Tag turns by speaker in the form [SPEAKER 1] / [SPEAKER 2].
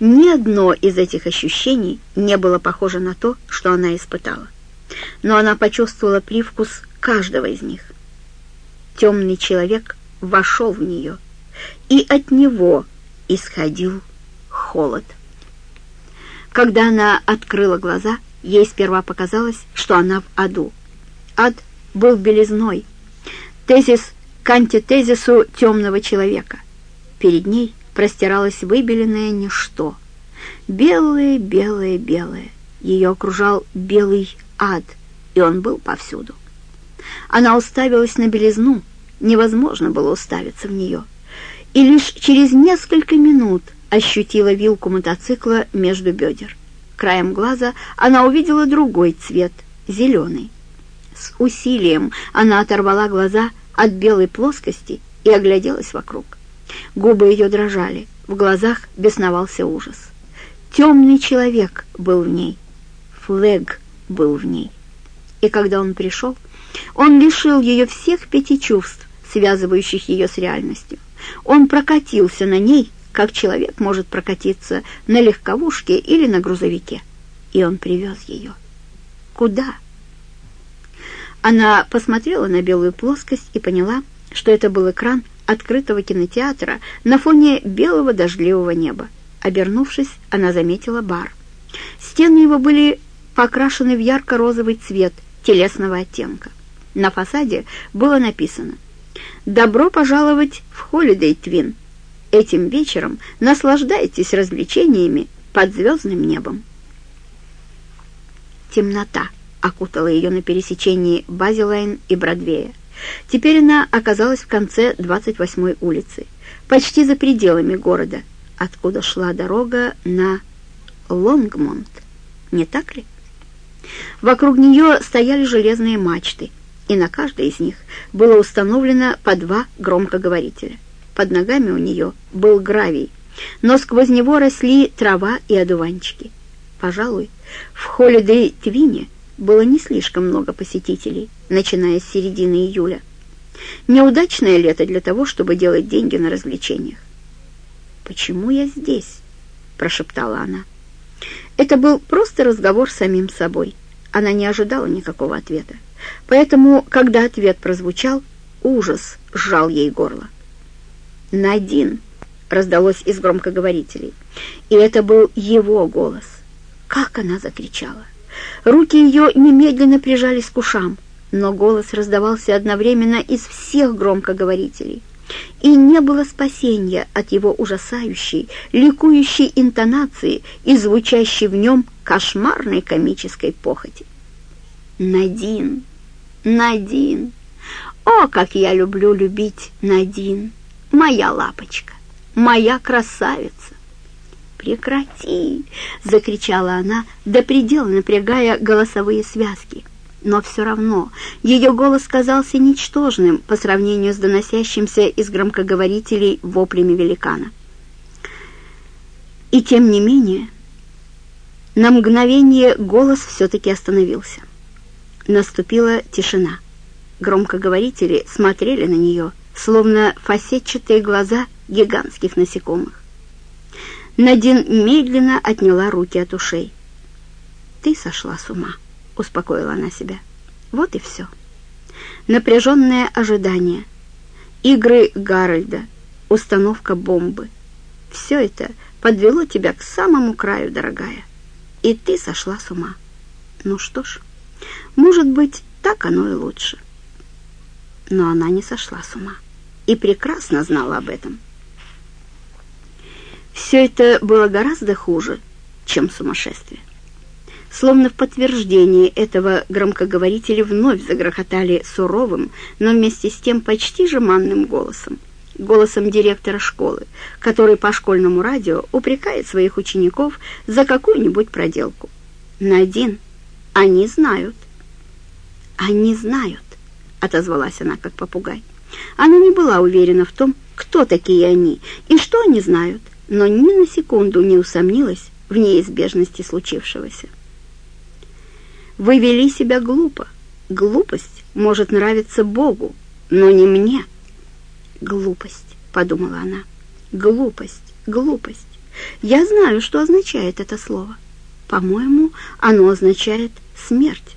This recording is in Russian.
[SPEAKER 1] Ни одно из этих ощущений не было похоже на то, что она испытала. Но она почувствовала привкус каждого из них. Темный человек вошел в нее, и от него исходил холод. Когда она открыла глаза, ей сперва показалось, что она в аду. Ад был белизной, тезис к антитезису темного человека. Перед ней простиралось выбеленное ничто. Белое, белое, белое. Ее окружал белый ад, и он был повсюду. Она уставилась на белизну, невозможно было уставиться в нее. И лишь через несколько минут ощутила вилку мотоцикла между бедер. Краем глаза она увидела другой цвет, зеленый. С усилием она оторвала глаза от белой плоскости и огляделась вокруг. Губы ее дрожали, в глазах бесновался ужас. Темный человек был в ней, Флэг был в ней. И когда он пришел, он лишил ее всех пяти чувств, связывающих ее с реальностью. Он прокатился на ней, как человек может прокатиться на легковушке или на грузовике. И он привез ее. Куда? Она посмотрела на белую плоскость и поняла, что это был экран открытого кинотеатра на фоне белого дождливого неба. Обернувшись, она заметила бар. Стены его были покрашены в ярко-розовый цвет телесного оттенка. На фасаде было написано «Добро пожаловать в Холидей Твин. Этим вечером наслаждайтесь развлечениями под звездным небом». Темнота окутала ее на пересечении Базилайн и Бродвея. Теперь она оказалась в конце 28-й улицы, почти за пределами города, откуда шла дорога на Лонгмонт. Не так ли? Вокруг нее стояли железные мачты, и на каждой из них было установлено по два громкоговорителя. Под ногами у нее был гравий, но сквозь него росли трава и одуванчики. Пожалуй, в Холидей Твине было не слишком много посетителей, начиная с середины июля. Неудачное лето для того, чтобы делать деньги на развлечениях. «Почему я здесь?» — прошептала она. Это был просто разговор с самим собой. Она не ожидала никакого ответа. Поэтому, когда ответ прозвучал, ужас сжал ей горло. «Надин!» — раздалось из громкоговорителей. И это был его голос. Как она закричала! Руки ее немедленно прижались к ушам, но голос раздавался одновременно из всех громкоговорителей. И не было спасения от его ужасающей, ликующей интонации и звучащей в нем кошмарной комической похоти. «Надин! Надин! О, как я люблю любить Надин! Моя лапочка! Моя красавица!» «Прекрати!» — закричала она, до предела напрягая голосовые связки. Но все равно ее голос казался ничтожным по сравнению с доносящимся из громкоговорителей воплями великана. И тем не менее, на мгновение голос все-таки остановился. Наступила тишина. Громкоговорители смотрели на нее, словно фасетчатые глаза гигантских насекомых. Надин медленно отняла руки от ушей. «Ты сошла с ума», — успокоила она себя. «Вот и все». Напряженное ожидание, игры Гарольда, установка бомбы. Все это подвело тебя к самому краю, дорогая. И ты сошла с ума. Ну что ж, может быть, так оно и лучше. Но она не сошла с ума и прекрасно знала об этом. Все это было гораздо хуже, чем сумасшествие. Словно в подтверждение этого громкоговорители вновь загрохотали суровым, но вместе с тем почти жеманным голосом. Голосом директора школы, который по школьному радио упрекает своих учеников за какую-нибудь проделку. На один они знают. «Они знают», — отозвалась она, как попугай. Она не была уверена в том, кто такие они и что они знают но ни на секунду не усомнилась в неизбежности случившегося. Вы вели себя глупо. Глупость может нравиться Богу, но не мне. Глупость, подумала она. Глупость, глупость. Я знаю, что означает это слово. По-моему, оно означает смерть.